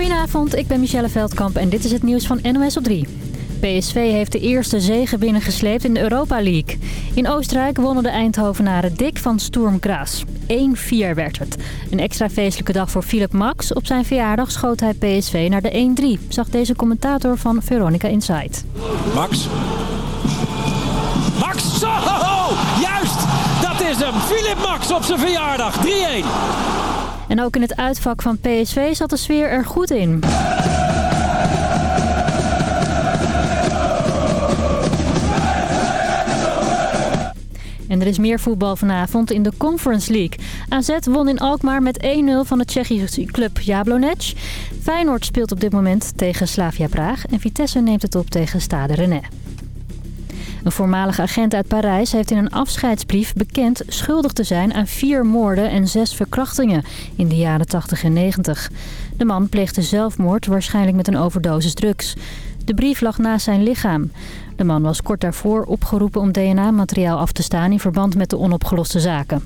Goedenavond, ik ben Michelle Veldkamp en dit is het nieuws van NOS op 3. PSV heeft de eerste zege binnengesleept in de Europa League. In Oostenrijk wonnen de Eindhovenaren dik van Sturm Graz. 1-4 werd het. Een extra feestelijke dag voor Philip Max. Op zijn verjaardag schoot hij PSV naar de 1-3, zag deze commentator van Veronica Insight. Max. Max, zo! Juist! Dat is hem! Philip Max op zijn verjaardag. 3-1. En ook in het uitvak van PSV zat de sfeer er goed in. En er is meer voetbal vanavond in de Conference League. AZ won in Alkmaar met 1-0 van de Tsjechische club Jablonec. Feyenoord speelt op dit moment tegen Slavia Praag en Vitesse neemt het op tegen Stade Rennais. Een voormalige agent uit Parijs heeft in een afscheidsbrief bekend schuldig te zijn aan vier moorden en zes verkrachtingen in de jaren 80 en 90. De man pleegde zelfmoord, waarschijnlijk met een overdosis drugs. De brief lag naast zijn lichaam. De man was kort daarvoor opgeroepen om DNA-materiaal af te staan in verband met de onopgeloste zaken.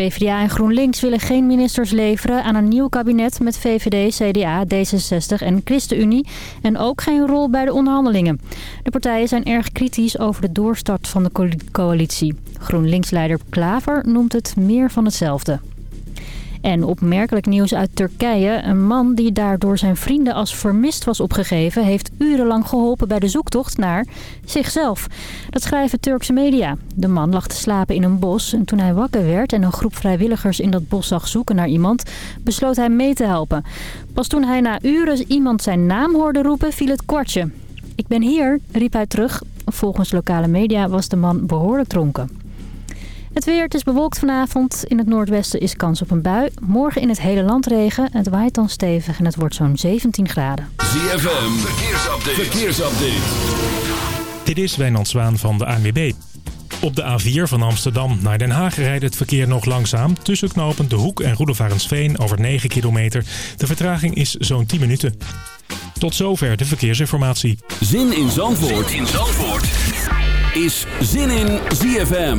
PvdA en GroenLinks willen geen ministers leveren aan een nieuw kabinet met VVD, CDA, D66 en ChristenUnie en ook geen rol bij de onderhandelingen. De partijen zijn erg kritisch over de doorstart van de coalitie. GroenLinks-leider Klaver noemt het meer van hetzelfde. En opmerkelijk nieuws uit Turkije. Een man die daar door zijn vrienden als vermist was opgegeven... heeft urenlang geholpen bij de zoektocht naar zichzelf. Dat schrijven Turkse media. De man lag te slapen in een bos en toen hij wakker werd... en een groep vrijwilligers in dat bos zag zoeken naar iemand... besloot hij mee te helpen. Pas toen hij na uren iemand zijn naam hoorde roepen, viel het kwartje. Ik ben hier, riep hij terug. Volgens lokale media was de man behoorlijk dronken. Het weer, het is bewolkt vanavond. In het noordwesten is kans op een bui. Morgen in het hele land regen. Het waait dan stevig en het wordt zo'n 17 graden. ZFM, verkeersupdate. verkeersupdate. Dit is Wijnand Zwaan van de ANWB. Op de A4 van Amsterdam naar Den Haag rijdt het verkeer nog langzaam. Tussen knopend De Hoek en Roelofarensveen over 9 kilometer. De vertraging is zo'n 10 minuten. Tot zover de verkeersinformatie. Zin in Zandvoort, zin in Zandvoort. is Zin in ZFM.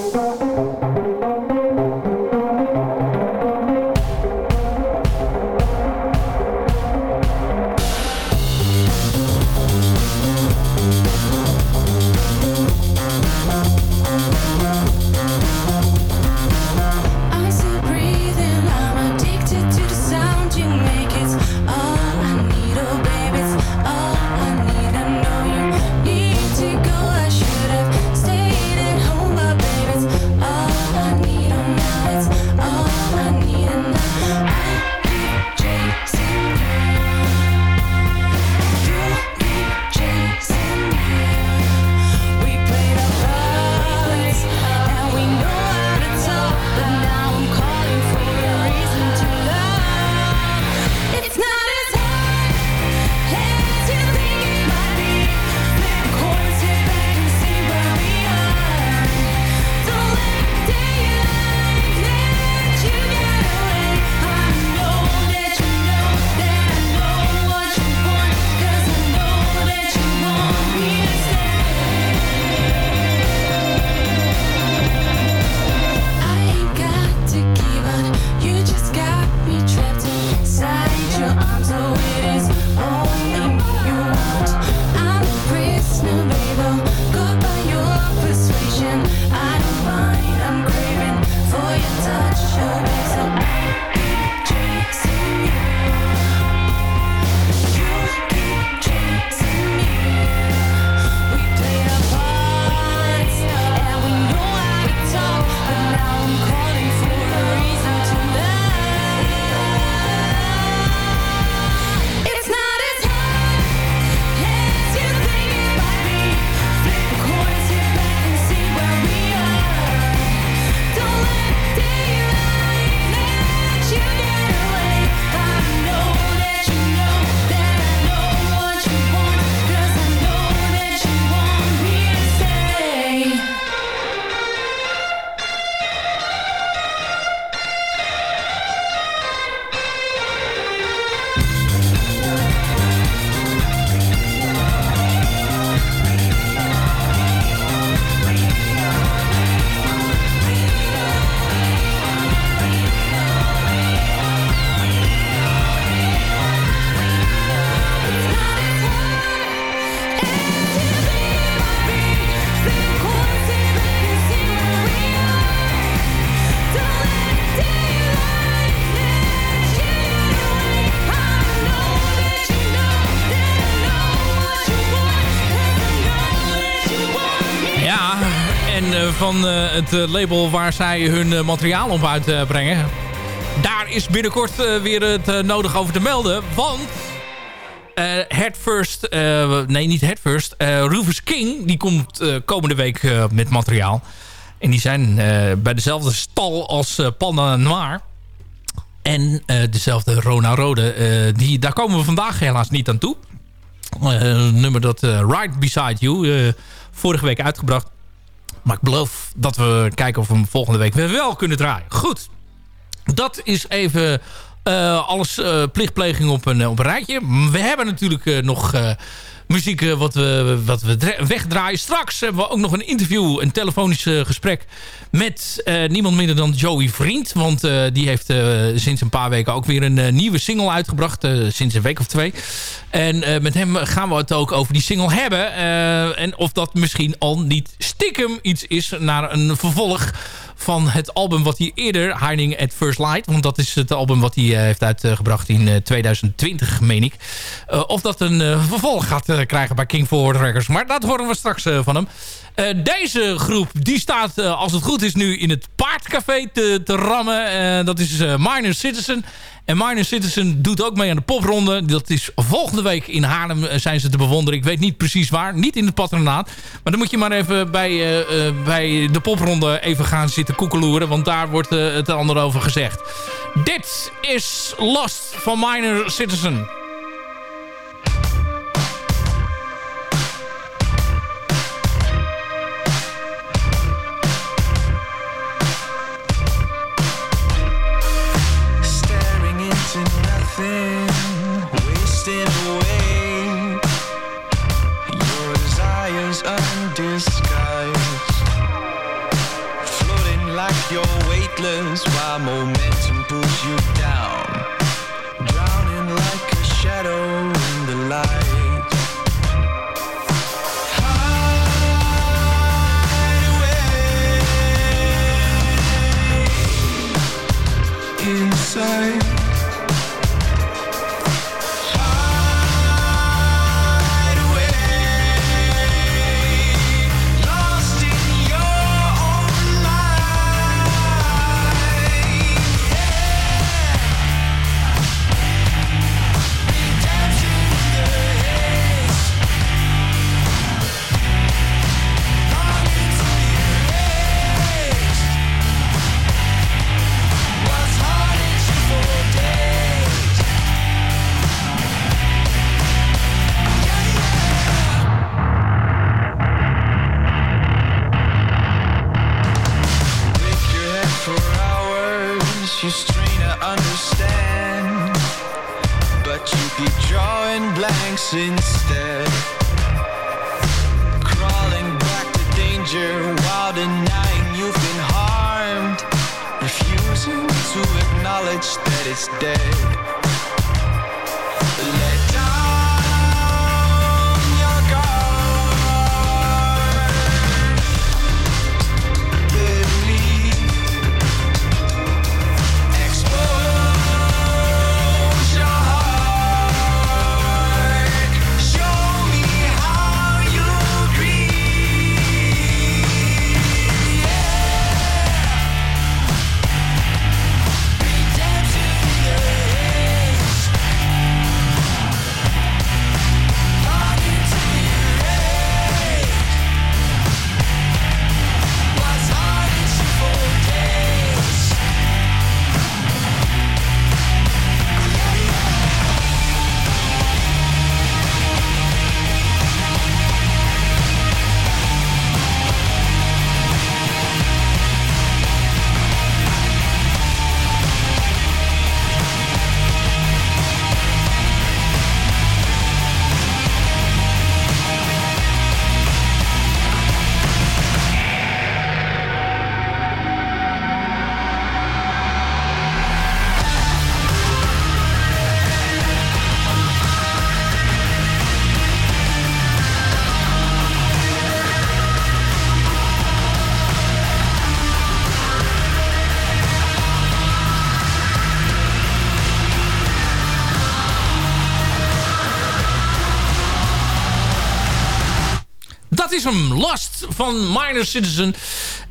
Het label waar zij hun materiaal op uitbrengen. Daar is binnenkort weer het nodig over te melden. Want Head First, nee niet Head First, Rufus King, die komt komende week met materiaal. En die zijn bij dezelfde stal als Panda Noir. En dezelfde Rona Rode. die, daar komen we vandaag helaas niet aan toe. nummer dat Right Beside You vorige week uitgebracht. Maar ik beloof dat we kijken of we hem volgende week weer wel kunnen draaien. Goed, dat is even uh, alles uh, plichtpleging op een, op een rijtje. We hebben natuurlijk nog muziek eh, wat we, wat we wegdraaien. Straks hebben we ook nog een interview, een telefonisch gesprek... met niemand minder dan Joey Vriend. Want die heeft sinds een paar weken ook weer een nieuwe single uitgebracht. sinds een week of twee. En met hem gaan we het ook over die single hebben. en of dat misschien al niet stiekem iets is naar een vervolg van het album wat hij eerder, Hiding at First Light... want dat is het album wat hij heeft uitgebracht in 2020, meen ik. of dat een vervolg gaat krijgen bij King Forward Records. Maar dat horen we straks van hem. deze groep die staat, als het goed is, nu in het Paardcafé te, te rammen. dat is Minor Citizen. En Minor Citizen doet ook mee aan de popronde. Dat is volgende week in Haarlem zijn ze te bewonderen. Ik weet niet precies waar. Niet in het patronaat. Maar dan moet je maar even bij, uh, uh, bij de popronde even gaan zitten koekeloeren. Want daar wordt het ander over gezegd. Dit is Lost van Minor Citizen. Why momentum pulls you down. Drowning like a shadow in the light. Inside. Hem. Last van Minor Citizen.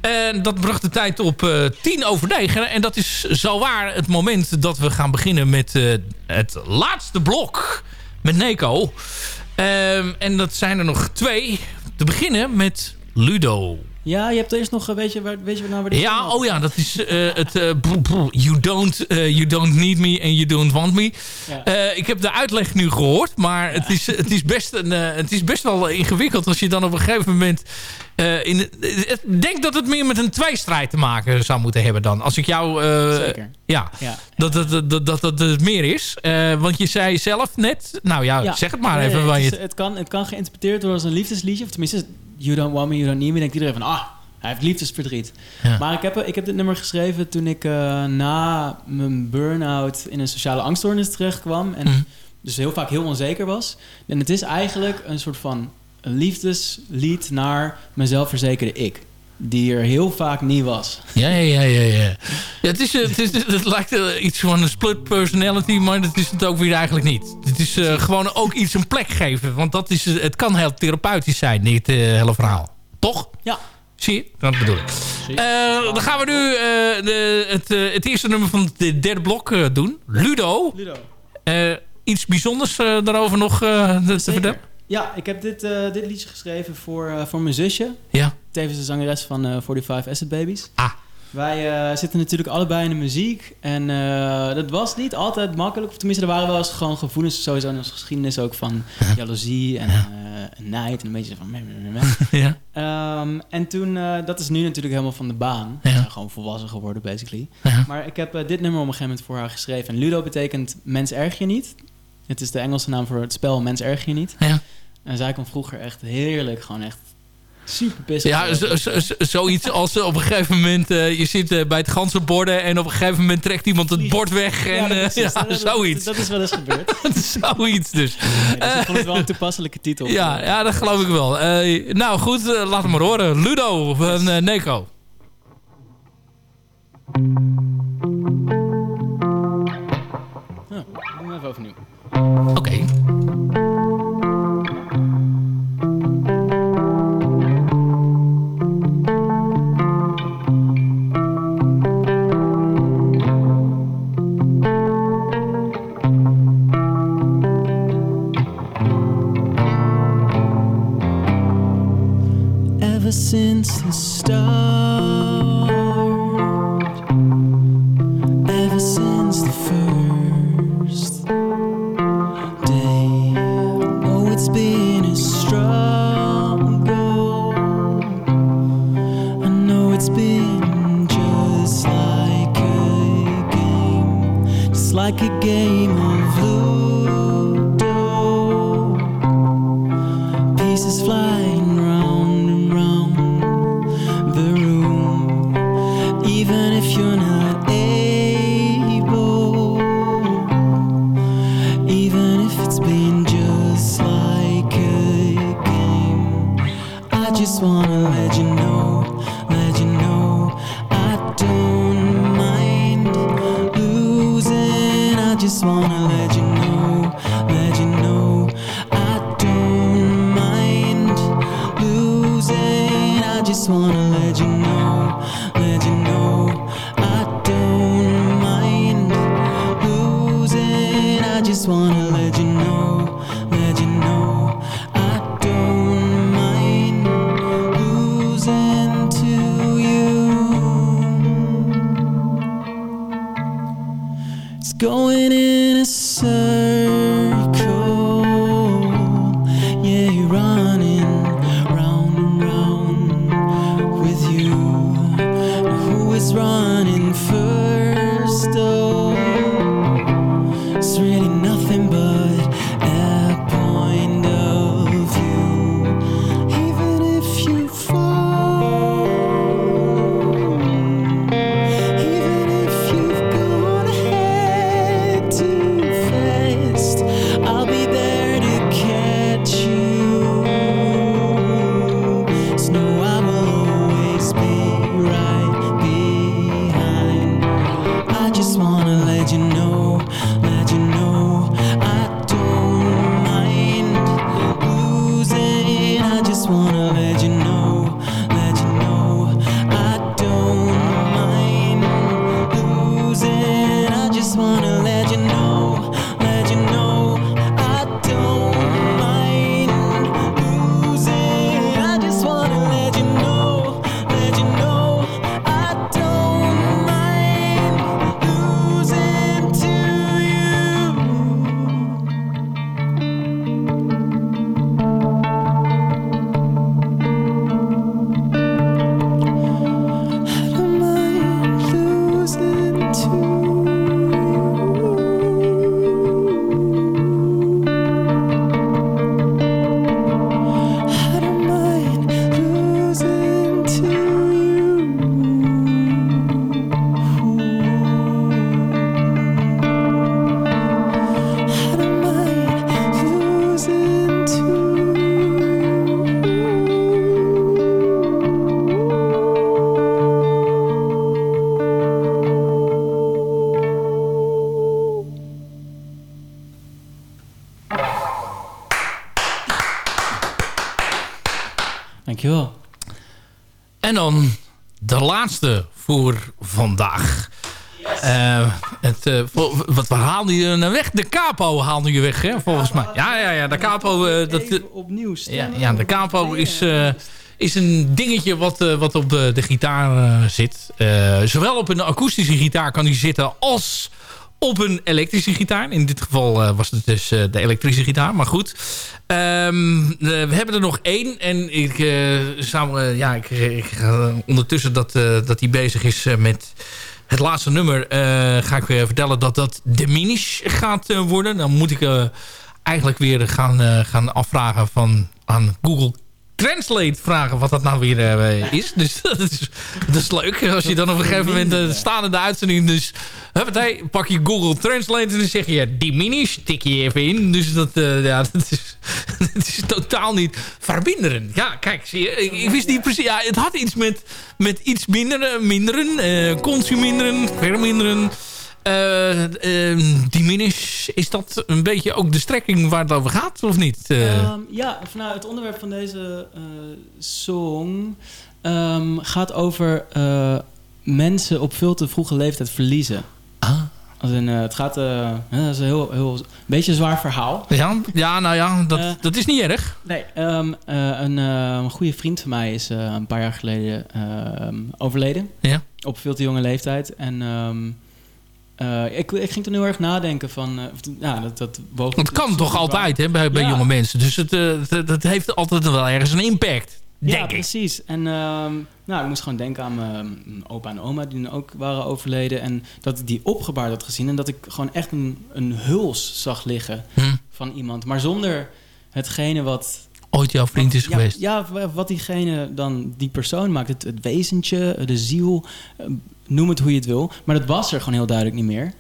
En dat bracht de tijd op uh, tien over negen. En dat is zo waar het moment dat we gaan beginnen met uh, het laatste blok. Met Neko. Um, en dat zijn er nog twee. Te beginnen met Ludo. Ja, je hebt eerst nog, weet je, weet je nou waar die Ja, oh ja, dat is uh, het uh, you, don't, uh, you don't need me and you don't want me. Ja. ik heb de uitleg nu gehoord, maar ja. het, is, het, is best een, het is best wel ingewikkeld als je dan op een gegeven moment... in, ik denk dat het meer met een tweestrijd te maken zou moeten hebben dan. Als ik jou... Zeker. Ja, ja. Dat, dat, dat, dat, dat het meer is. want je zei zelf net... Nou ja, zeg het maar nee, even. Het, is, je het, kan, het kan geïnterpreteerd worden als een liefdesliedje. Of tenminste, You Don't Want Me, You Don't Need Me, denkt iedereen van... ah, hij heeft liefdesverdriet. Ja. Maar ik heb, ik heb dit nummer geschreven toen ik uh, na mijn burn-out... in een sociale angststoornis terecht kwam. En mm. dus heel vaak heel onzeker was. En het is eigenlijk een soort van een liefdeslied naar mijn zelfverzekerde ik die er heel vaak niet was. Ja, ja, ja, ja. ja. het, is, het, is, het lijkt uh, iets van een split personality, maar dat is het ook weer eigenlijk niet. Het is uh, gewoon ook iets een plek geven, want dat is, het kan heel therapeutisch zijn, dit uh, hele verhaal. Toch? Ja. Zie je? Dat bedoel ik. dan gaan we nu de, het, het eerste nummer van het derde blok doen. Ludo. Ludo. iets bijzonders daarover nog te vertellen? Ja, ik heb dit, uh, dit liedje geschreven voor, uh, voor mijn zusje. Ja. Tevens de zangeres van uh, 45 Acid Babies. Ah. Wij zitten natuurlijk allebei in de muziek. En dat was niet altijd makkelijk. Of tenminste, er waren wel eens gewoon gevoelens sowieso in onze geschiedenis ook van jaloezie en ja. nijd. En een beetje van... ja. Um, en toen, dat is nu natuurlijk helemaal van de baan. Ja. We zijn gewoon volwassen geworden, basically. Ja. Maar ik heb dit nummer op een gegeven moment voor haar geschreven. En Ludo betekent mens erg je niet. Het is de Engelse naam voor het spel Mens erg je niet. Ja. En zij kon vroeger echt heerlijk, gewoon echt super pissig. Ja, zoiets als op een gegeven moment... Uh, je zit uh, bij het ganzenborden en op een gegeven moment trekt iemand het bord weg. En, ja, uh, ja dat, zoiets. Dat, dat, is wel eens gebeurd. zoiets dus. Nee, dus ik vond het wel een toepasselijke titel. Ja, ja dat geloof ik wel. nou goed, laat hem maar horen. Ludo van Neko. Ja, even overnieuw. Oké. Okay. Since the start. En dan de laatste voor vandaag. Eh, het, eh, wat we haalden je nou weg? De capo haalde je weg, hè, volgens mij. Ja, ja, ja. De capo... eh, dat, opnieuw ja, ja, de capo is, is een dingetje wat, wat op de, de gitaar zit. Zowel op een akoestische gitaar kan die zitten als op een elektrische gitaar. In dit geval eh, was het dus eh, de elektrische gitaar, maar goed. Ehm, eh, we hebben er nog één. En ik eh, zou... ja, ik, ik ondertussen dat, dat hij bezig is met het laatste nummer... ga ik weer vertellen dat dat Diminish gaat eh, worden. Dan moet ik eigenlijk weer gaan, gaan afvragen van, aan Google Translate vragen wat dat nou weer eh, is. Dus dat is, dat is leuk. Als je dan op een gegeven moment uh, staan in de uitzending. Dus huppatee, pak je Google Translate en dan zeg je diminish, tik je even in. Dus dat, uh, ja, dat, is, dat is totaal niet verbinderen. Ja, kijk, zie je, ik, ik wist niet precies. Ja, het had iets met, met iets minderen, minderen, consuminderen, verminderen. Uh, uh, diminish, is dat een beetje ook de strekking waar het over gaat, of niet? Um, ja, nou, het onderwerp van deze uh, song um, gaat over mensen op veel te vroege leeftijd verliezen. Ah. Als in, het gaat, dat is een heel, heel een beetje een zwaar verhaal. Ja, ja nou ja, dat, dat is niet erg. Nee, um, een, een goede vriend van mij is een paar jaar geleden overleden. Ja. Op veel te jonge leeftijd. En uh, ik, ik, ging toen heel erg nadenken van... Uh, ja, dat, dat kan toch altijd hè, bij, bij ja. jonge mensen. Dus het, uh, het, het, heeft altijd wel ergens een impact, denk ja, ik. precies. En nou, ik moest gewoon denken aan mijn opa en oma... die ook waren overleden. En dat ik die opgebaard had gezien. En dat ik gewoon echt een, een huls zag liggen hm. van iemand. Maar zonder hetgene wat... Ooit jouw vriend is ja, geweest. Ja, wat diegene dan, die persoon maakt. Het, het wezentje, de ziel noem het hoe je het wil. Maar dat was er gewoon heel duidelijk niet meer.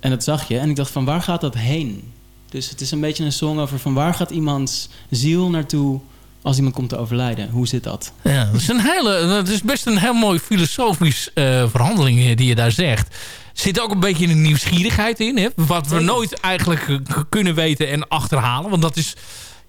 En dat zag je. En ik dacht van waar gaat dat heen? Dus het is een beetje een song over van waar gaat iemands ziel naartoe als iemand komt te overlijden? Hoe zit dat? Ja, dat is, een hele, dat is best een heel mooi filosofisch uh, verhandeling die je daar zegt. Er zit ook een beetje een nieuwsgierigheid in. Hè? Wat we nooit eigenlijk kunnen weten en achterhalen. Want dat is...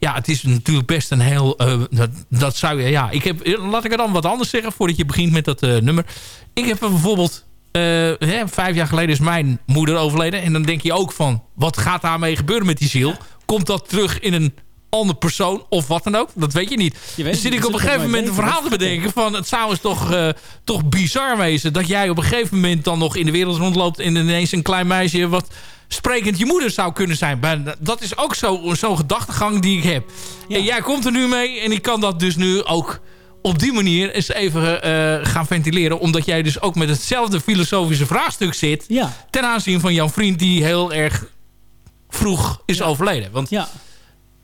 Ja, het is natuurlijk best een heel... Uh, dat, dat, zou je... Ja, ik heb, laat ik er dan wat anders zeggen voordat je begint met dat uh, nummer. Ik heb bijvoorbeeld... Uh, hè, vijf jaar geleden is mijn moeder overleden. En dan denk je ook van... Wat gaat daarmee gebeuren met die ziel? Komt dat terug in een andere persoon of wat dan ook? Dat weet je niet. Je weet, dus zit ik op een gegeven moment een verhaal te bedenken van... Het zou eens toch, uh, toch bizar wezen... dat jij op een gegeven moment dan nog in de wereld rondloopt... en ineens een klein meisje wat sprekend je moeder zou kunnen zijn. Maar dat is ook zo'n zo gedachtegang die ik heb. Ja. En jij komt er nu mee en ik kan dat dus nu ook op die manier eens even uh, gaan ventileren. Omdat jij dus ook met hetzelfde filosofische vraagstuk zit... Ja. ten aanzien van jouw vriend die heel erg vroeg is ja. overleden. Want ja.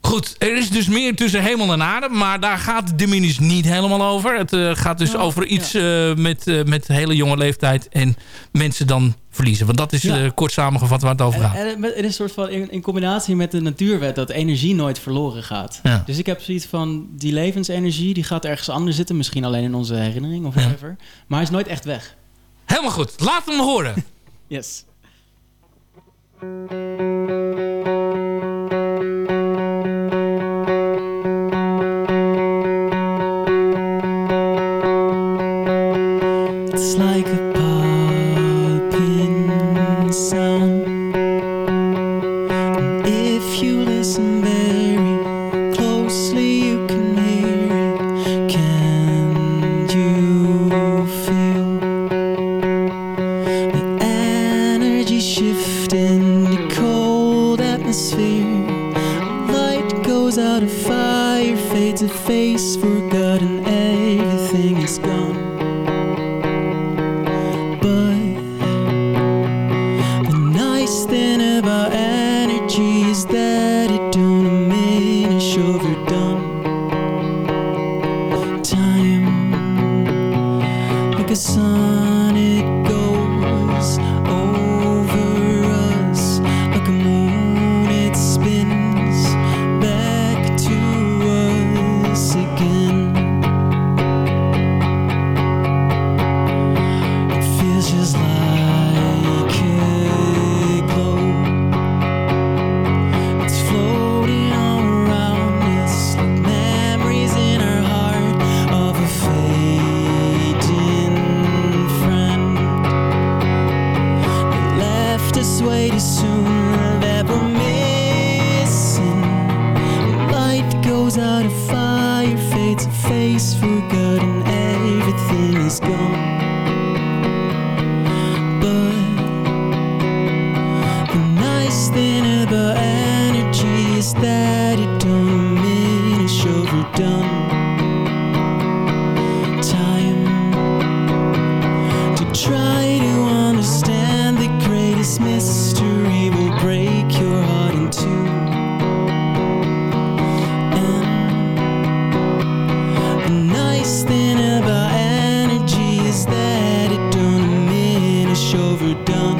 Goed, er is dus meer tussen hemel en aarde... maar daar gaat de minis niet helemaal over. Het uh, gaat dus over iets uh, met, met hele jonge leeftijd... en mensen dan verliezen. Want dat is ja. kort samengevat waar het over gaat. En, en het is een soort van in, in, combinatie met de natuurwet dat energie nooit verloren gaat. Dus ik heb zoiets van die levensenergie die gaat ergens anders zitten. Misschien alleen in onze herinnering of whatever. Maar hij is nooit echt weg. Helemaal goed. Laat hem horen. yes. ever done.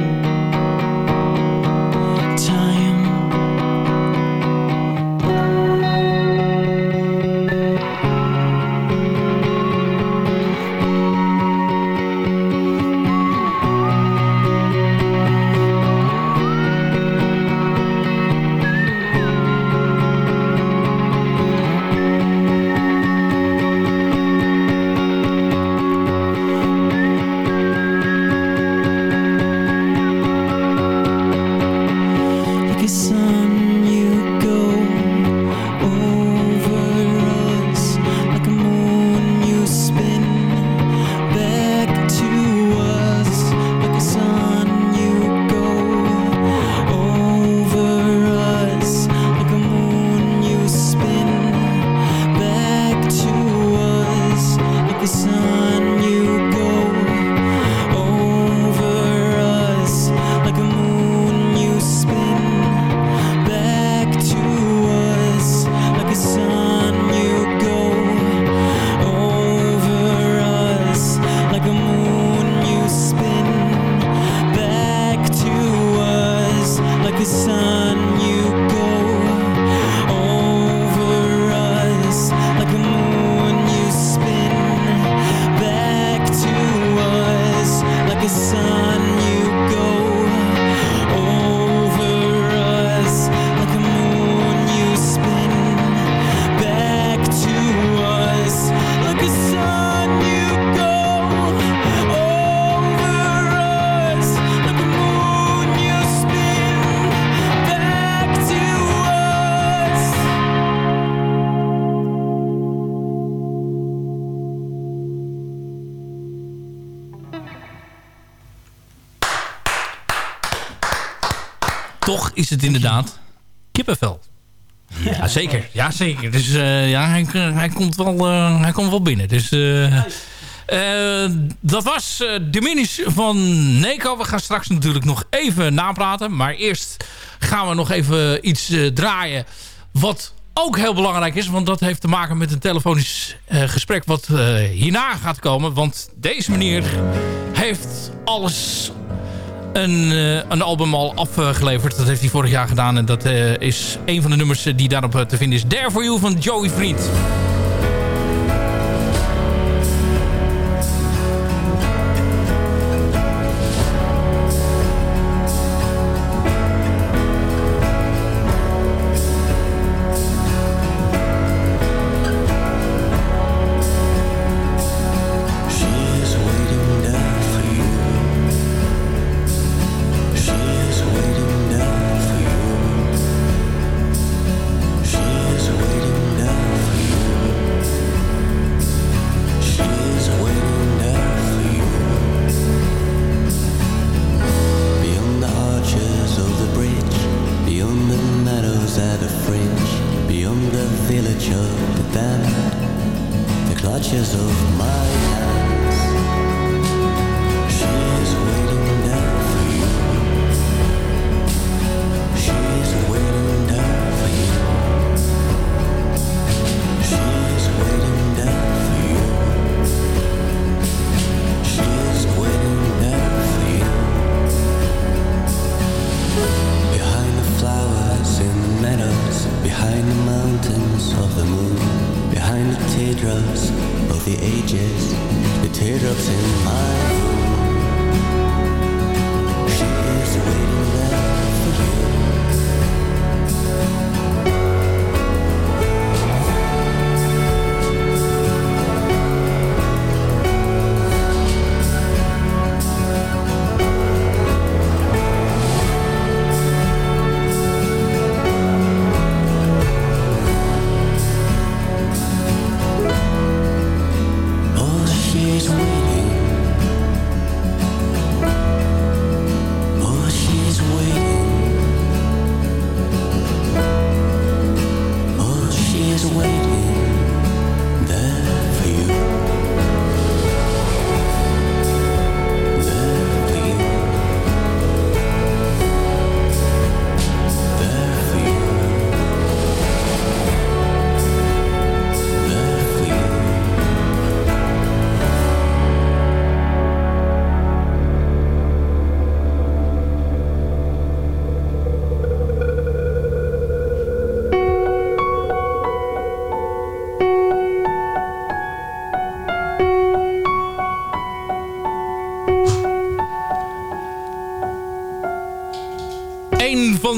toch is het inderdaad kippenvel. Ja, zeker. Ja, zeker. Dus eh, ja, hij, hij, komt wel, eh, hij komt wel binnen. Dus, eh, dat was de minis van Neko. We gaan straks natuurlijk nog even napraten. Maar eerst gaan we nog even iets draaien wat ook heel belangrijk is. Want dat heeft te maken met een telefonisch gesprek wat hierna gaat komen. Want deze meneer heeft alles een, eh, een album al afgeleverd. Dat heeft hij vorig jaar gedaan. En dat eh, is een van de nummers eh, die daarop te vinden is. There For You van Joey Vriend. ages. It tears up in my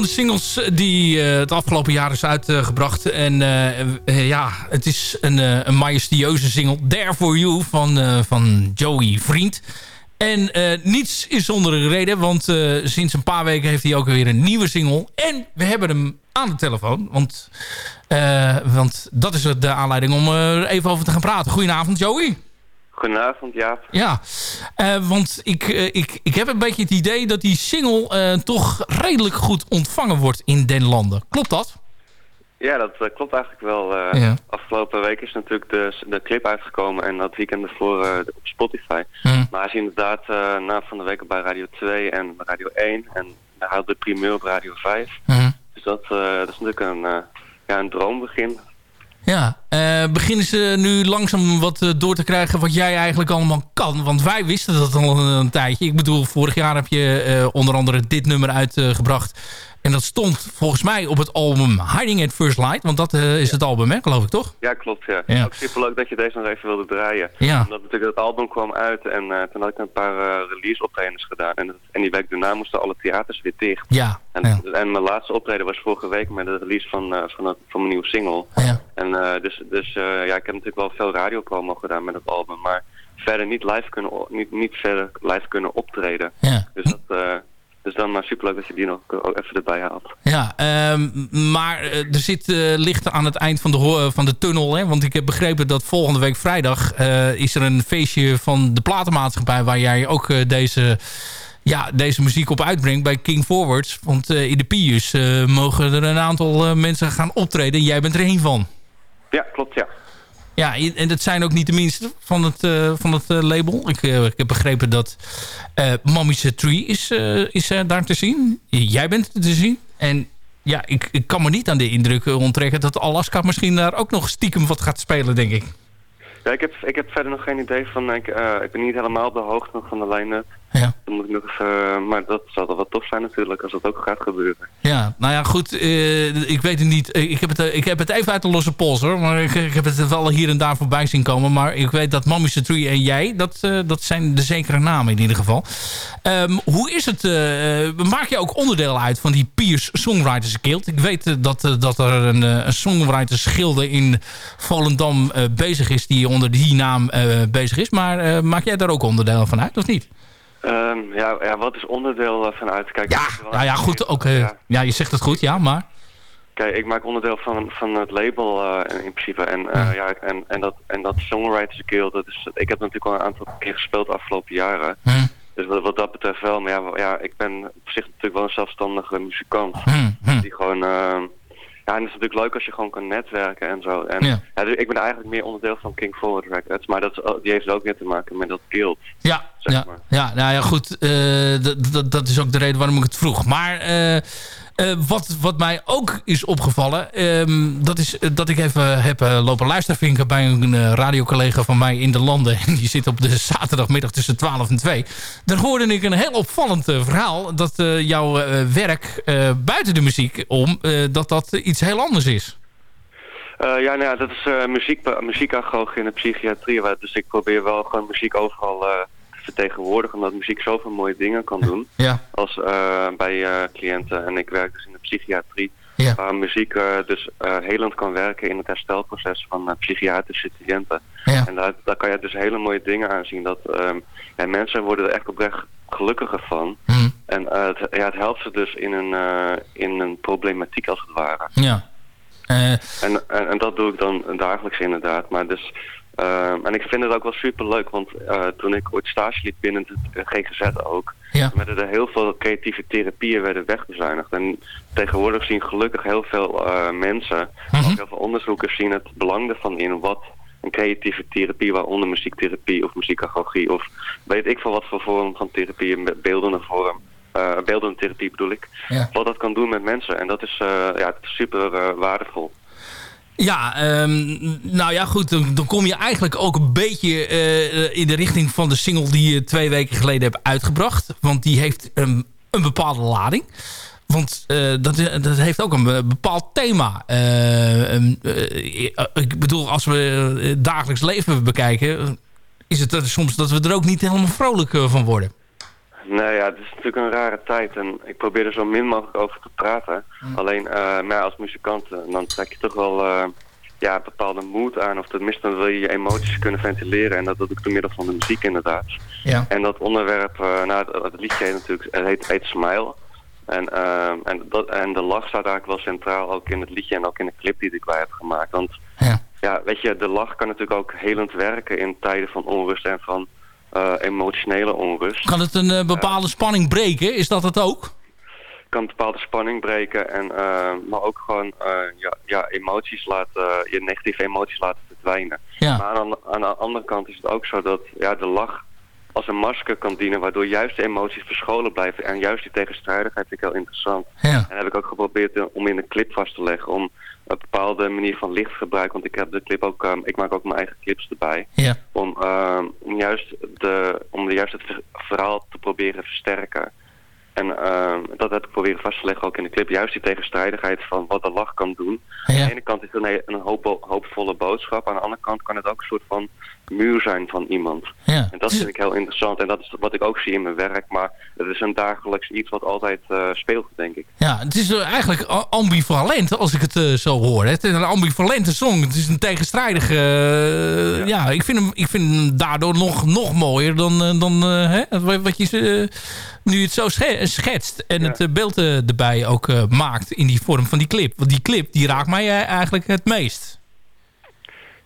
de singles die het afgelopen jaar is uitgebracht. En ja, het is een, een majestueuze single. There For You van, van Joey Vriend. En niets is zonder reden, want sinds een paar weken heeft hij ook weer een nieuwe single. En we hebben hem aan de telefoon, want, want dat is de aanleiding om er even over te gaan praten. Goedenavond, Joey. Goedenavond, Jaap. Ja, uh, want ik, uh, ik, ik heb een beetje het idee dat die single uh, toch redelijk goed ontvangen wordt in den landen. Klopt dat? Ja, dat klopt eigenlijk wel. Ja. Afgelopen week is natuurlijk de, de clip uitgekomen en dat weekend ervoor op Spotify. Maar hij is inderdaad na van de week bij Radio 2 en Radio 1 en hij houdt de primeur op Radio 5. Hmm. Dus dat, dat is natuurlijk een, ja, een droombegin. Ja, uh, beginnen ze nu langzaam wat uh, door te krijgen wat jij eigenlijk allemaal kan? Want wij wisten dat al een, een tijdje. Ik bedoel, vorig jaar heb je uh, onder andere dit nummer uitgebracht. En dat stond volgens mij op het album Hiding at First Light. Want dat is het album, hè, geloof ik, toch? Ja, klopt. Ja. Ja. Ook super leuk dat je deze nog even wilde draaien. Ja. Omdat natuurlijk het album kwam uit en toen had ik een paar release optredens gedaan. En, en die week daarna moesten alle theaters weer dicht. Ja, En, ja, en mijn laatste optreden was vorige week met de release van, eh, van, van mijn nieuwe single. ja. En eh, dus, dus eh, ja, ik heb natuurlijk wel veel radiopromo gedaan met het album. Maar verder niet live kunnen, niet, niet verder live kunnen optreden. ja. Dus, dat, eh, dus dan maar superleuk dat je die nog ook even erbij haalt. Ja, ehm, maar er zit licht aan het eind van de, van de tunnel. Hè? Want ik heb begrepen dat volgende week vrijdag... is er een feestje van de platenmaatschappij... waar jij ook deze, ja, deze muziek op uitbrengt bij King Forwards. Want in de Pius mogen er een aantal mensen gaan optreden. Jij bent er één van. Ja, klopt, ja. Ja, en dat zijn ook niet de minste van het, eh, van het eh, label. Ik, eh, ik heb begrepen dat eh Mommy's Tree is, is daar te zien. Jij bent te zien. En ja, ik, ik kan me niet aan de indruk onttrekken... dat Alaska misschien daar ook nog stiekem wat gaat spelen, denk ik. Ja, ik heb, ik heb verder nog geen idee van... Ik, ik ben niet helemaal op de hoogte van de line-up. Ja. Dan moet ik nog even... eh, maar dat zal wel wat tof zijn natuurlijk als dat ook gaat gebeuren. Ja, nou ja, goed. eh, ik weet het niet. Ik heb het, eh, ik heb het even uit de losse pols, hoor. Maar ik, ik heb het wel hier en daar voorbij zien komen. Maar ik weet dat Mommy's Tree en jij... Dat, dat zijn de zekere namen in ieder geval. Ehm, hoe is het? maak je ook onderdeel uit van die Piers Songwriters Guild? Ik weet dat, dat er een, een Songwriters Gilde in Volendam bezig is... die onder die naam bezig is. Maar maak jij daar ook onderdeel van uit, of niet? Ehm, ja, ja, wat is onderdeel van uit? Kijk, Ja, wel- nou ja, goed. Ook, Ja. ja, je zegt het goed, ja, maar... Kijk, ik maak onderdeel van, van het label eh, in principe. En, eh, Ja. ja. en, en, dat, en dat Songwriters Guild, dat is, ik heb natuurlijk al een aantal keer gespeeld de afgelopen jaren. Hm, Dus wat, wat dat betreft wel. Maar ja, ja, ik ben op zich natuurlijk wel een zelfstandige muzikant. hm, hm. Die gewoon... ja, en het is natuurlijk leuk als je gewoon kan netwerken en zo. En Ja. ja. dus ik ben eigenlijk meer onderdeel van King Forward Records. Maar dat, die heeft ook weer te maken met dat guild. Ja, zeg ja, maar. ja, nou ja, goed. eh, dat- is ook de reden waarom ik het vroeg. Maar eh, wat, wat mij ook is opgevallen... ehm, dat is eh, dat ik even heb eh, lopen luistervinken... bij een eh, radiocollega van mij in de landen. En die zit op de zaterdagmiddag tussen 12 en 2. Daar hoorde ik een heel opvallend eh, verhaal... dat eh, jouw eh, werk eh, buiten de muziek om... eh, dat dat iets heel anders is. Eh, ja, nou ja, dat is uh, muziek, muziekagoog in de psychiatrie. Dus ik probeer wel gewoon muziek overal eh, te vertegenwoordigen. Omdat muziek zoveel mooie dingen kan doen. Ja, Als eh, bij eh, cliënten. En ik werk dus in de psychiatrie. Ja. Waar muziek eh, dus helend kan werken in het herstelproces van psychiatrische cliënten. ja, En daar, daar kan je dus hele mooie dingen aan zien. Dat ehm, ja, mensen worden er echt oprecht gelukkiger van. hm, En het, ja, het helpt ze dus in een, in een problematiek als het ware. ja. En, en, en dat doe ik dan dagelijks inderdaad. Maar dus, en ik vind het ook wel super leuk, want eh, toen ik ooit stage liep binnen het eh, GGZ ook, ja, werden er heel veel creatieve therapieën werden wegbezuinigd. En tegenwoordig zien gelukkig heel veel eh, mensen, Mhm. ook heel veel onderzoekers zien het belang ervan in wat een creatieve therapie, waaronder muziektherapie of muziekagogie of weet ik veel wat voor vorm van therapie, een beeldende vorm, beeldende therapie bedoel ik, ja. wat dat kan doen met mensen. En dat is, ja, super waardevol. Ja, ehm, nou ja, goed. Dan, kom je eigenlijk ook een beetje eh, in de richting van de single die je twee weken geleden hebt uitgebracht. Want die heeft een, een bepaalde lading. Want eh, dat, dat heeft ook een be- bepaald thema. Eh, ehm, eh, ik bedoel, als we dagelijks leven bekijken... is het soms dat we er ook niet helemaal vrolijk eh, van worden. Nee, ja, het is natuurlijk een rare tijd en ik probeer er zo min mogelijk over te praten. Alleen, eh, maar als muzikant, eh, dan trek je toch wel eh, ja, een bepaalde mood aan. Of tenminste, dan wil je je emoties kunnen ventileren. En dat doe ik door middel van de muziek inderdaad. Ja. En dat onderwerp, eh, nou, het, het liedje heet natuurlijk, het heet, heet Smile. En, en, dat, en de lach staat eigenlijk wel centraal, ook in het liedje en ook in de clip die ik bij heb gemaakt. Want Ja. ja, weet je, de lach kan natuurlijk ook helend werken in tijden van onrust en van emotionele onrust. Kan het een eh, bepaalde spanning breken? Is dat het ook? kan een bepaalde spanning breken en eh, maar ook gewoon eh, ja, ja, emoties laten, je negatieve emoties laten verdwijnen. Ja. Maar aan, aan de andere kant is het ook zo dat ja, de lach als een masker kan dienen, waardoor juist de emoties verscholen blijven en juist die tegenstrijdigheid vind ik heel interessant. Ja. En heb ik ook geprobeerd eh, om in de clip vast te leggen, om een bepaalde manier van lichtgebruik, want ik heb de clip ook, ehm, ik maak ook mijn eigen clips erbij, Ja. om, om juist de, om de juist het ver- verhaal te proberen versterken. En ehm, dat heb ik proberen vast te leggen ook in de clip. Juist die tegenstrijdigheid van wat de lach kan doen. Aan Ja. de ene kant is het een, hoop, hoopvolle boodschap. Aan de andere kant kan het ook een soort van muur zijn van iemand. Ja. En dat vind ik heel interessant. En dat is wat ik ook zie in mijn werk. Maar het is een dagelijks iets wat altijd eh, speelt, denk ik. Ja, het is eh, eigenlijk ambivalent als ik het eh, zo hoor. Het is een ambivalente song. Het is een tegenstrijdige... eh, ja. ik, vind hem, ik vind hem daardoor nog, nog mooier dan, dan hè, wat je nu het zo sche- schetst. En Ja. het eh, beeld eh, erbij ook eh, maakt in die vorm van die clip. Want die clip die raakt mij eigenlijk het meest.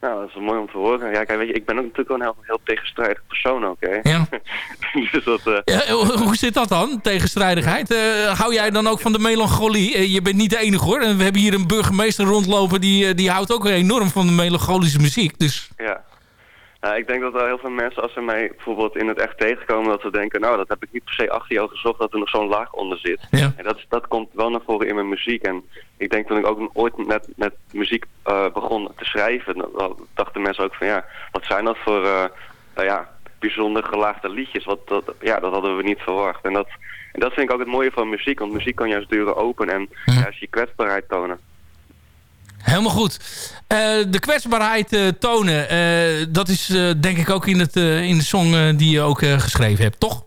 Nou, dat is mooi om te horen. Ja, kijk, weet je, ik ben ook natuurlijk wel een heel, heel tegenstrijdig persoon ook, hè. Ja. dus dat... Ja, hoe zit dat dan, tegenstrijdigheid? Hou jij dan ook van de melancholie? Je bent niet de enige hoor. En we hebben hier een burgemeester rondlopen... die, die houdt ook enorm van de melancholische muziek. Dus Ja. Nou, ik denk dat wel heel veel mensen, als ze mij bijvoorbeeld in het echt tegenkomen, dat ze denken, nou, dat heb ik niet per se achter jou gezocht, dat er nog zo'n laag onder zit. ja. En dat, is- dat komt wel naar voren in mijn muziek. En ik denk toen ik ook ooit met, met muziek eh, begon te schrijven, dachten mensen ook van, ja, wat zijn dat voor, eh, nou ja, bijzonder gelaagde liedjes? Wat, dat, ja, dat hadden we niet verwacht. En dat, en dat vind ik ook het mooie van muziek, want muziek kan juist deuren openen en Mhm. juist je kwetsbaarheid tonen. Helemaal goed. Eh, de kwetsbaarheid eh, tonen, eh, dat is denk ik ook in, het, in de song die je ook geschreven hebt, toch?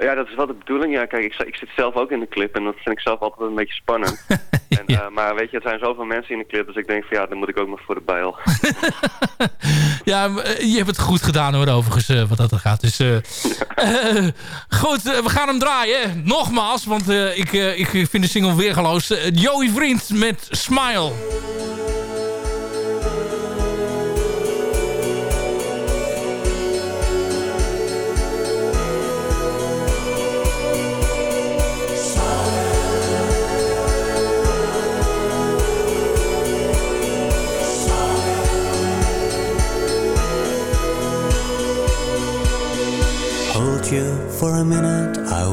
Ja, dat is wel de bedoeling. Ja, kijk, ik, ik zit zelf ook in de clip en dat vind ik zelf altijd een beetje spannend. en, eh, maar weet je, er zijn zoveel mensen in de clip, dus ik denk van ja, dan moet ik ook nog voor de bijl. Ja, maar, eh, je hebt het goed gedaan hoor, overigens, eh, wat dat er gaat. Dus, goed, we gaan hem draaien. Nogmaals, want ik, ik vind de single weergeloos. Joey Vriend met Smile.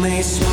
may smile,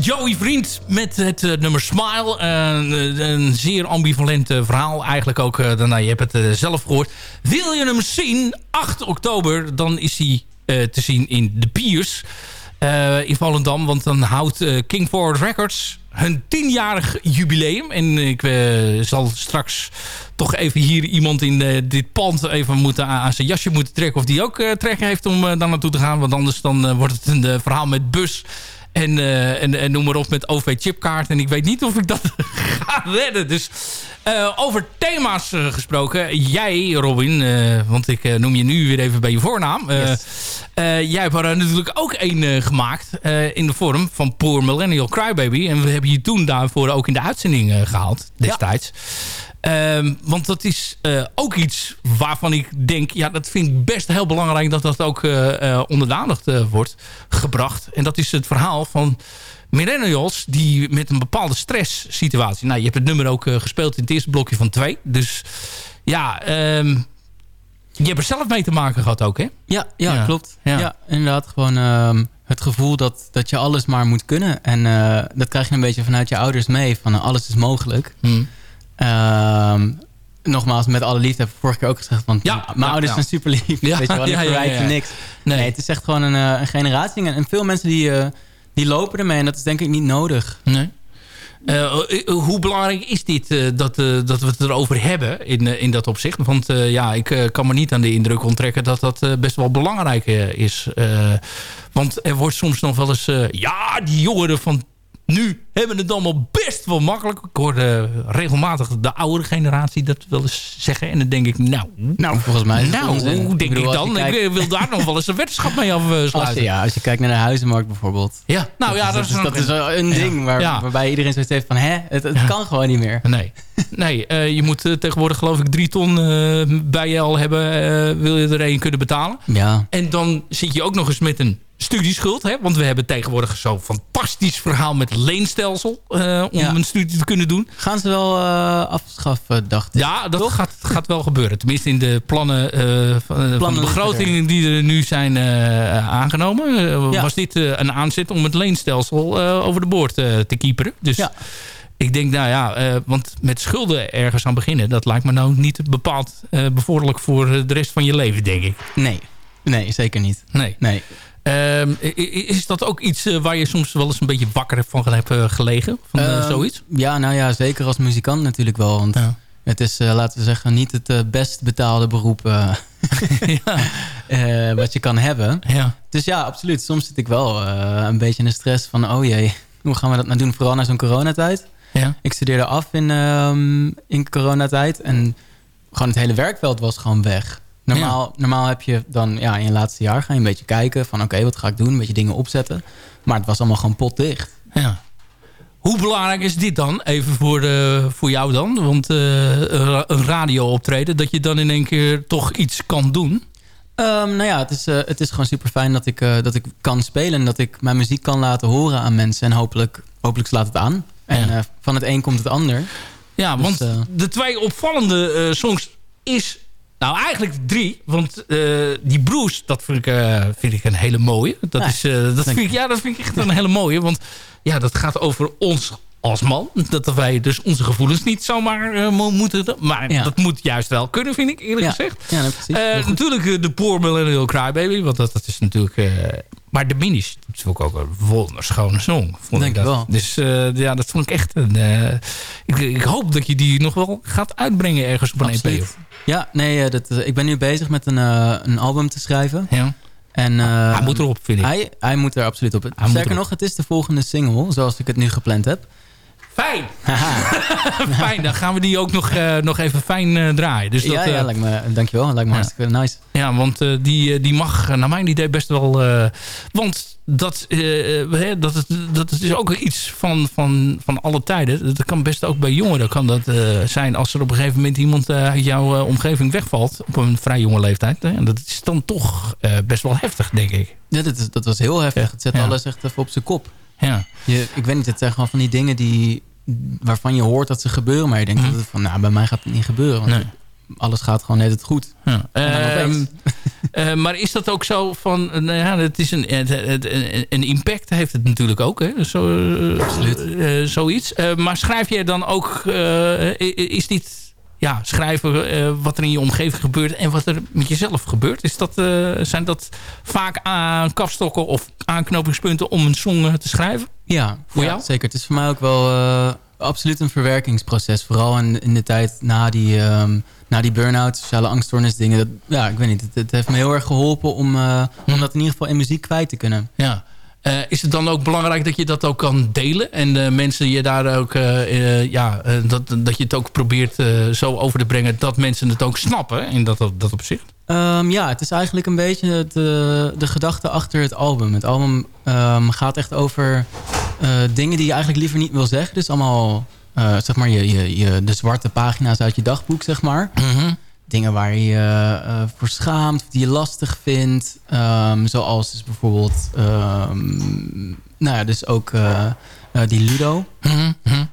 Joey Vriend met het uh, nummer Smile. Uh, een zeer ambivalent uh, verhaal eigenlijk ook. nou, je hebt het zelf gehoord. Wil je hem zien? 8 oktober, dan is hij te zien in De Piers. in Volendam, want dan houdt King Forward Records hun tienjarig jubileum. En ik zal straks toch even hier iemand in dit pand even moeten aan, zijn jasje moeten trekken. Of die ook trekken heeft om daar naartoe te gaan. Want anders dan wordt het een verhaal met bus en, uh, en, en, noem maar op met OV-chipkaart. En ik weet niet of ik dat ga redden. Dus uh, over thema's uh, gesproken. Jij, Robin, want ik noem je nu weer even bij je voornaam. Yes. jij hebt er natuurlijk ook één gemaakt. in de vorm van Poor Millennial Crybaby. En we hebben je toen daarvoor ook in de uitzending gehaald. Destijds. Um, want dat is uh, ook iets waarvan ik denk... ja, dat vind ik best heel belangrijk... dat dat ook uh, onder de aandacht wordt gebracht. En dat is het verhaal van millennials... die met een bepaalde stresssituatie... nou, je hebt het nummer ook gespeeld in het eerste blokje van twee. Dus ja... Um, je hebt er zelf mee te maken gehad ook, hè? Ja, ja, ja. klopt. Ja. ja. inderdaad. Gewoon um, het gevoel dat, dat je alles maar moet kunnen. En dat krijg je een beetje vanuit je ouders mee. Van alles is mogelijk. Hmm. Ehm, nogmaals, met alle liefde heb ik vorige keer ook gezegd. Want ja, mijn ouders zijn super lief. Ja, weet je wel, ja, niks. Nee. het is echt gewoon een, uh, een generatie. En, en, veel mensen die, uh, die lopen ermee. En dat is denk ik niet nodig. Nee. Uh, hoe belangrijk is dit dat, dat we het erover hebben in, in dat opzicht? Want ja, ik kan me niet aan de indruk onttrekken dat dat best wel belangrijk is. want er wordt soms nog wel eens... ja, die jongeren van nu hebben het allemaal best wel makkelijk. Ik hoorde regelmatig de oudere generatie dat wel eens zeggen. En dan denk ik, nou... Nou, volgens mij Nou, hoe denk ik, dan? Ik wil daar nog wel eens een weddenschap mee afsluiten. Als je, ja, als je kijkt naar de huizenmarkt bijvoorbeeld. Ja, nou ja, dat, is, dat is een ding waar, waarbij iedereen zoiets heeft van... hè, het, het kan gewoon niet meer. Nee, nee uh, je moet uh, tegenwoordig geloof ik drie ton uh, bij je al hebben... wil je er een kunnen betalen. Ja. En dan zit je ook nog eens met een studieschuld. Hè? Want we hebben tegenwoordig zo'n fantastisch verhaal met leenstelsel. Uh, om een studie te kunnen doen. Gaan ze wel uh, afschaffen, dacht ik. Ja, dat gaat, gaat, wel gebeuren. Tenminste in de plannen, uh, van, plannen de begrotingen die er nu zijn aangenomen. Was dit een aanzet om het leenstelsel over de boord te kieperen. Dus ja. ik denk, nou ja, want met schulden ergens aan beginnen... dat lijkt me nou niet bepaald bevorderlijk voor de rest van je leven, denk ik. Nee, nee zeker niet. Nee. nee. Ehm, is dat ook iets eh, waar je soms wel eens een beetje wakker van hebt uh, gelegen? Van uh, zoiets? Ja, nou ja, zeker als muzikant natuurlijk wel. Want het is, laten we zeggen, niet het best betaalde beroep ja. wat je kan hebben. Ja. Dus ja, absoluut. Soms zit ik wel een beetje in de stress van... oh jee, hoe gaan we dat nou doen? Vooral na zo'n coronatijd. Ja. Ik studeerde af in, um, in coronatijd. En gewoon het hele werkveld was gewoon weg. Normaal, normaal heb je dan ja, in je laatste jaar ga je een beetje kijken van oké, wat ga ik doen? Een beetje dingen opzetten. Maar het was allemaal gewoon potdicht. Ja. Hoe belangrijk is dit dan? Even voor, uh, voor jou dan. Want uh, een radio optreden, dat je dan in één keer toch iets kan doen? Um, nou ja, het is, uh, het is gewoon super fijn dat ik, dat ik kan spelen. En dat ik mijn muziek kan laten horen aan mensen. En hopelijk, hopelijk slaat het aan. En ja. van het een komt het ander. Ja, dus, want de twee opvallende songs is nou, eigenlijk drie. Want uh, die Bruce, dat vind ik, uh, vind ik een hele mooie. Dat, is, uh, dat, vind ik, ja, dat vind ik echt een hele mooie. Want ja, dat gaat over ons als man. Dat wij dus onze gevoelens niet zomaar moeten... Maar ja. dat moet juist wel kunnen, vind ik eerlijk ja. gezegd. Ja, precies. natuurlijk de Poor Millennial Crybaby. Want dat, dat is natuurlijk... maar de Minis, dat is ook, ook een wonderschone song. Vond Denk ik dat. wel. Dus ja, dat vond ik echt... Een, ik, ik, hoop dat je die nog wel gaat uitbrengen ergens op een Absoluut. EP. Ja, nee, dat, ik ben nu bezig met een, een album te schrijven. Ja. En, uh, hij moet erop, vind ik. Hij, hij moet er absoluut op. Hij Sterker nog, het is de volgende single, zoals ik het nu gepland heb. Fijn. fijn, dan gaan we die ook nog, uh, nog even fijn uh, draaien. Dus dat, ja, ja lijkt me, dankjewel. Lijkt me ja. hartstikke nice. Ja, want uh, die, die mag naar mijn idee best wel... want dat, dat, het, dat het is ook iets van, van, van alle tijden. Dat kan best ook bij jongeren kan dat, zijn... als er op een gegeven moment iemand uit jouw omgeving wegvalt... op een vrij jonge leeftijd. En dat is dan toch best wel heftig, denk ik. Ja, dat, is, dat was heel heftig. Het zet ja. alles echt even op zijn kop. Ja. Je, ik weet niet, het zijn gewoon van die dingen die, waarvan je hoort dat ze gebeuren. Maar je denkt mm. dat het van, nou, bij mij gaat het niet gebeuren. Want nee. alles gaat gewoon net het goed. Ja. Um, Eh, maar is dat ook zo van... nou ja, het is een, het, het- een impact heeft het natuurlijk ook. Hè? Zo, eh, Absoluut. eh, zoiets. Maar schrijf jij dan ook... is dit... Ja, schrijven eh, wat er in je omgeving gebeurt en wat er met jezelf gebeurt. Is dat, eh, zijn dat vaak aan kapstokken of aanknopingspunten om een song eh, te schrijven? Ja, Voor ja, jou? zeker. Het is voor mij ook wel absoluut een verwerkingsproces. Vooral in, in de tijd na die, ehm, na die burn-out, sociale angststoornis dingen. Dat, ja, ik weet niet. Het, het heeft me heel erg geholpen om, om dat in ieder geval in muziek kwijt te kunnen. Ja. Eh, is het dan ook belangrijk dat je dat ook kan delen? En eh, mensen je daar ook... eh, ja, dat, dat je het ook probeert zo over te brengen... dat mensen het ook snappen in dat, dat opzicht? Ehm, ja, het is eigenlijk een beetje de, de gedachte achter het album. Het album ehm, gaat echt over dingen die je eigenlijk liever niet wil zeggen. Dus allemaal, zeg maar, je, je, je, de zwarte pagina's uit je dagboek, zeg maar. Dingen waar je je eh, voor schaamt, die je lastig vindt. Ehm, zoals dus bijvoorbeeld, ehm, nou ja, dus ook eh, die Ludo.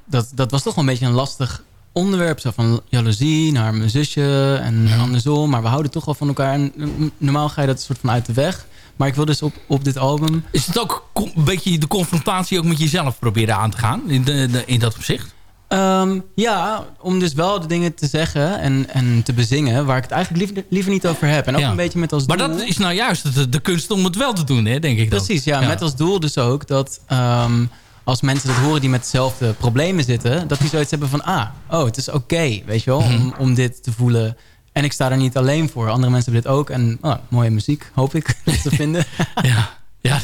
Dat, dat was toch wel een beetje een lastig onderwerp. Zo van jaloezie naar mijn zusje en andersom. Maar we houden toch wel van elkaar. En mm, normaal ga je dat soort van uit de weg. Maar ik wil dus op, op dit album... Is het ook een beetje de confrontatie ook met jezelf proberen aan te gaan? In, de, de- in dat opzicht? Ehm, ja, om dus wel de dingen te zeggen en, en te bezingen... waar ik het eigenlijk liever, liever niet over heb. En ook Ja. een beetje met als Maar doel... dat is nou juist de, de kunst om het wel te doen, hè, denk ik dan. Precies, ja, Met als doel dus ook dat ehm, als mensen dat horen die met dezelfde problemen zitten... dat die zoiets hebben van, ah, oh, het is oké, weet je wel, Mhm. om, om dit te voelen. En ik sta er niet alleen voor. Andere mensen hebben dit ook. En oh, mooie muziek, hoop ik, te vinden. Ja, ja,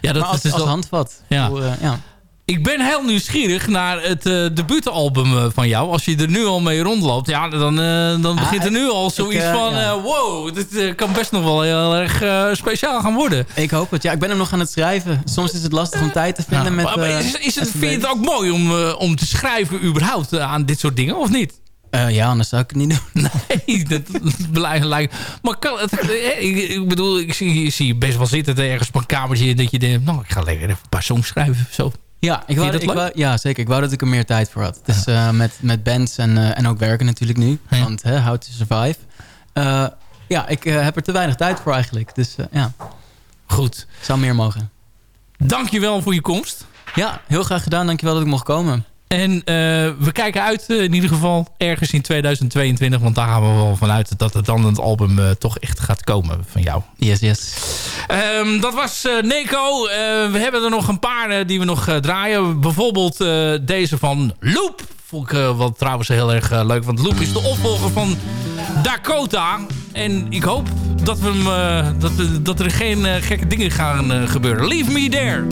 ja dat maar als, is als wel- handvat. Ja. Voor, eh, ja. Ik ben heel nieuwsgierig naar het eh debuutalbum eh, van jou. Als je er nu al mee rondloopt, ja, dan, eh, dan begint er nu al zoiets ik, van... ja. wow, dit kan best nog wel heel erg speciaal gaan worden. Ik hoop het. Ja, ik ben hem nog aan het schrijven. Soms is het lastig om tijd te vinden Ja, met... maar, maar is, is het, vind je het ook mooi om, om te schrijven überhaupt aan dit soort dingen, of niet? Ja, anders zou ik het niet doen. Nee, dat, blijft lijkt. Maar kan het, ik, ik bedoel, ik zie, je best wel zitten ergens op een kamertje... dat je denkt, nou, ik ga lekker even een paar songs schrijven. Zo. Ja, ik wou, dat ik wou- ja, zeker. Ik wou dat ik er meer tijd voor had. Dus eh, met, met bands en, eh, en ook werken natuurlijk nu. Ja. Want hè, how to survive. Eh, ja, ik heb er te weinig tijd voor eigenlijk. Dus ja, Goed. zou meer mogen. Dankjewel voor je komst. Ja, heel graag gedaan. Dankjewel dat ik mocht komen. En eh, we kijken uit eh, in ieder geval ergens in 2022. Want daar gaan we wel vanuit dat het dan het album eh, toch echt gaat komen van jou. Yes, yes. Ehm, dat was Neko. We hebben er nog een paar die we nog draaien. Bijvoorbeeld deze van Loop. Vond ik wat trouwens heel erg leuk. Want Loop is de opvolger van Dakota. En ik hoop dat, we hem, dat, dat er geen gekke dingen gaan gebeuren. Leave me there.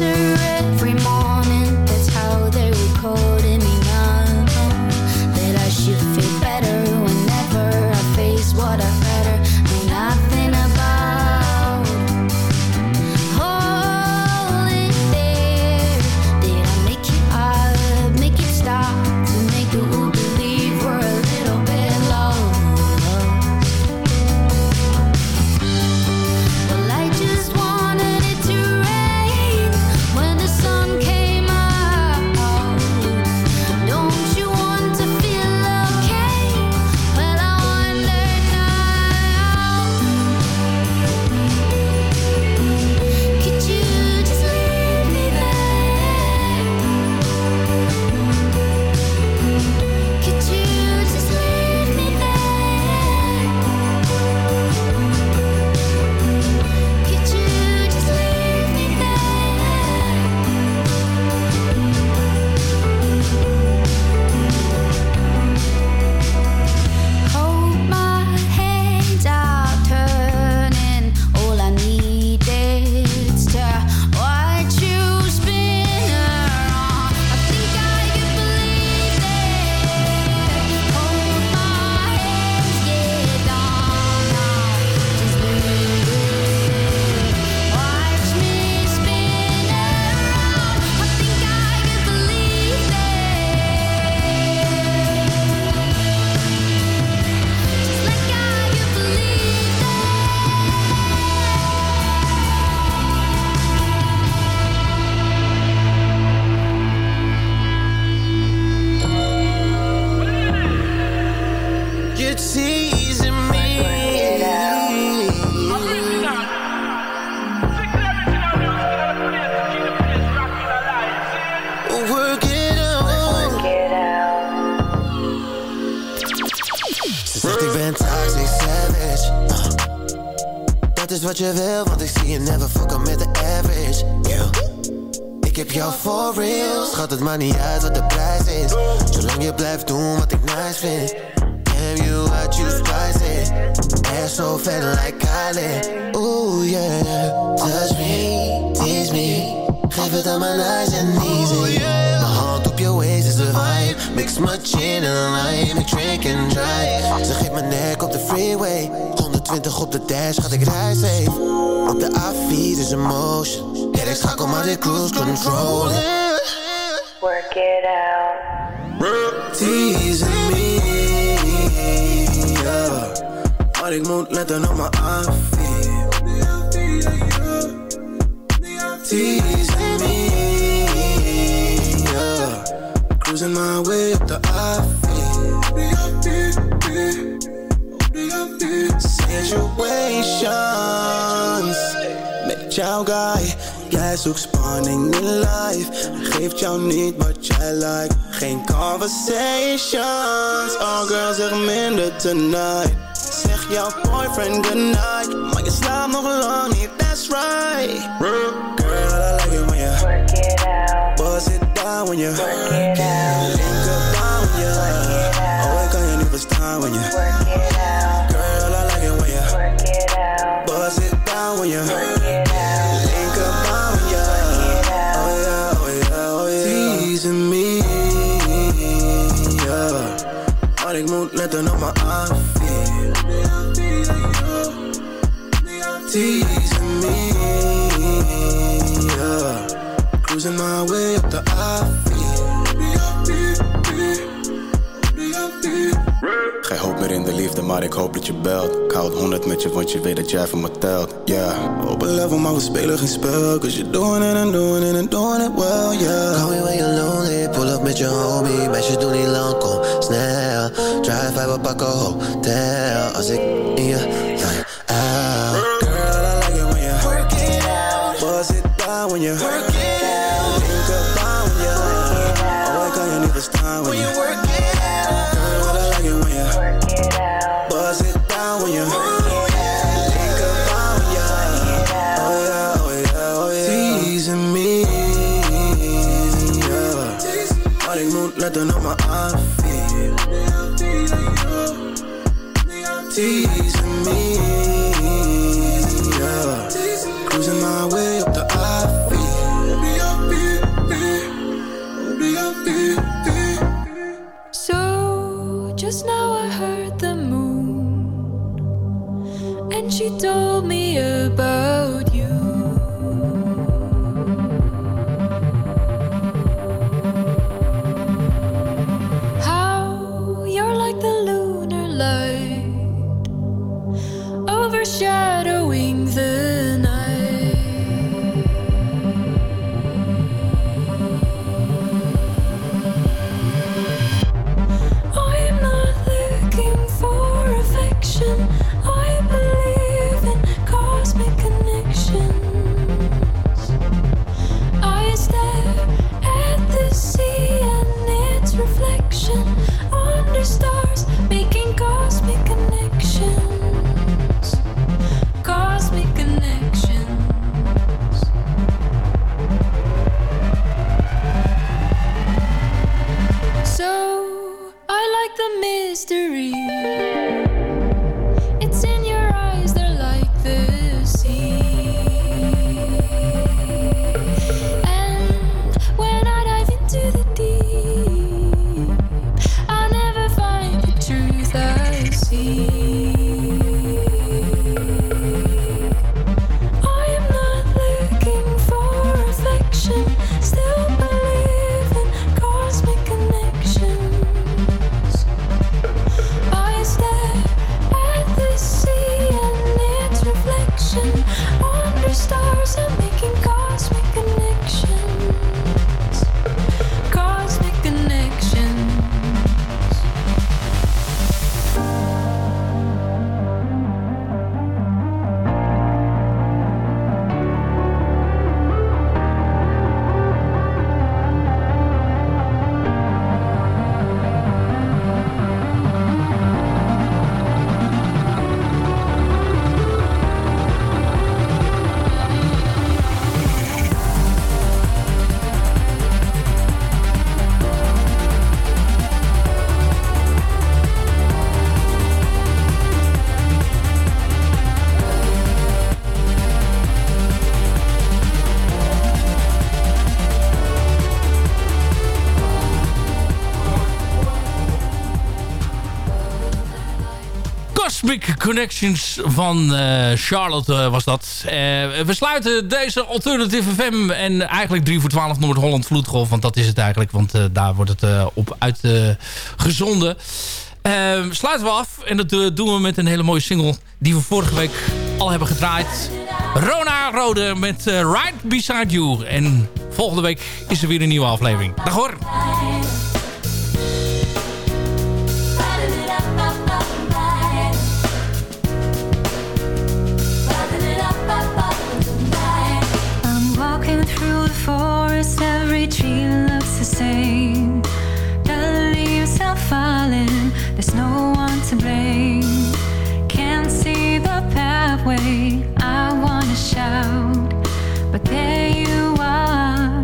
answer. Uh, wat je wil, want ik zie je never fucken met the average. Yeah. Ik heb jou for real, schat het maar niet uit wat de prijs is. Zolang je blijft doen wat ik nice vind. Spicy. Ass so fat like Kylie. Ooh yeah, touch me, tease me. Geef het aan mijn nice and easy. Mijn hand op je waist is de vibe. Mix my gin en lime, ik drink and drive. Ze geeft mijn nek op de freeway. 120 op de dash, gaat ik rij safe. Op de A4 is een motion. Ja, ik schakel maar de cruise control. Work it out. Teasing Maar ik moet letten op mijn A4. Teasing me, yeah. Cruising my way up the Situations met jouw guy. Jij zoekt spanning in life. Geeft jou niet wat jij like. Geen conversations. All girls zeg minder tonight. Jouw boyfriend goodnight. Maar je slaapt nog lang niet, that's right. Girl, I like it when you Work it out. buzz it down when you Work it out. link up down when you. Oh, ik kan je niet verstaan when you. Work it out. Girl, I like it when you Work it out. buzz it down when you. Maar ik hoop dat je belt. Ik hou het 100 met je, want je weet dat jij van me telt. Yeah, op een level, maar we spelen geen spel. Cause you're doing it and doing it and doing it well, yeah. Call me when you're lonely, pull up met je homie. Meisjes doen niet lang, kom snel. Drive by, we pakken hotel. Als ik in je line out. Girl, I like it when you work it out. Buzz it down when you work Cosmic Connections van eh, Charlotte eh, was dat. Eh, we sluiten deze Alternative FM en eigenlijk 3 voor 12 Noord-Holland Vloedgolf. Want dat is het eigenlijk, want daar wordt het op uitgezonden. sluiten we af en dat doen we met een hele mooie single die we vorige week al hebben gedraaid. Rona Rode met Right Beside You. En volgende week is er weer een nieuwe aflevering. Dag hoor! Forest, every tree looks the same. The leaves are falling, there's no one to blame. Can't see the pathway, I wanna shout, but there you are,